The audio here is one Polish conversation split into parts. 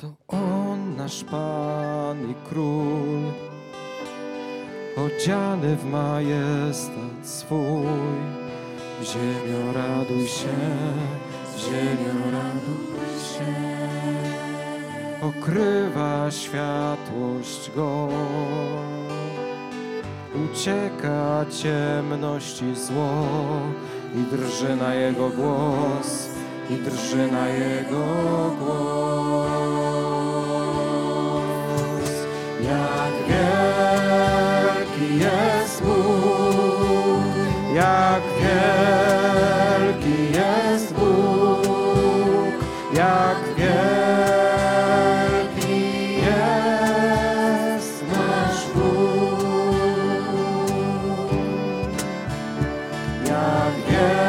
To On nasz Pan i Król, odziany w majestat swój. Ziemio raduj się, ziemio raduj się. Okrywa światłość go, ucieka ciemności zło i drży na jego głos, i drży na jego głos. Jak wielki jest Bóg, jak wielki jest Bóg, jak wielki jest nasz Bóg. Jak wielki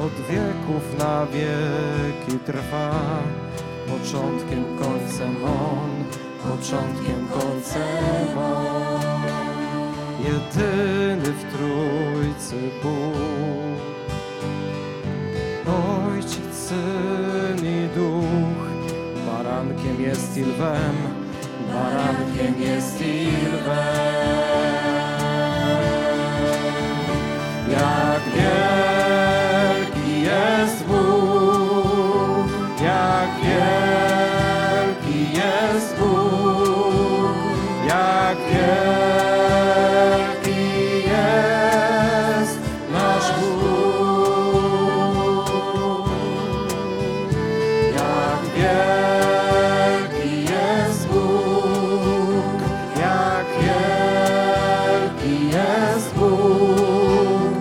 od wieków na wieki trwa. Początkiem, końcem On, początkiem, końcem On. Jedyny w Trójcy Bóg. Ojciec, Syn i Duch, barankiem jest i lwem, barankiem jest i lwem. Jak wielki jest Bóg, jak wielki jest nasz Bóg. Jak wielki jest Bóg, jak wielki jest Bóg,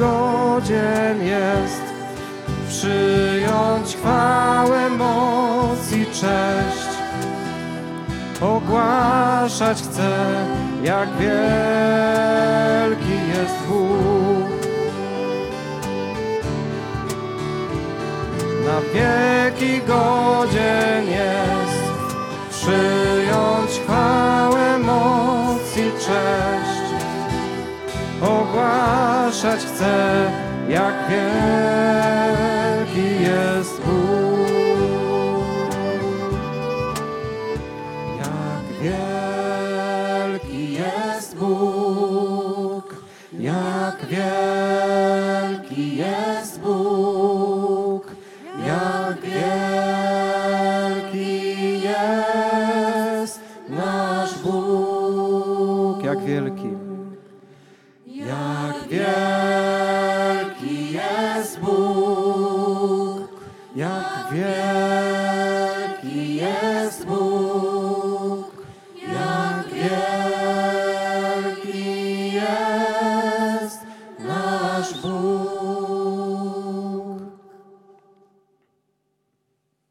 godzien jest przyjąć chwałę, moc i cześć. Ogłaszać chcę, jak wielki jest Bóg. Na wieki godzien jest przyjąć Chcę, jak wielki jest Bóg. Jak wielki jest Bóg. Jak wielki jest Bóg. Jak wielki jest nasz Bóg. Jak wielki.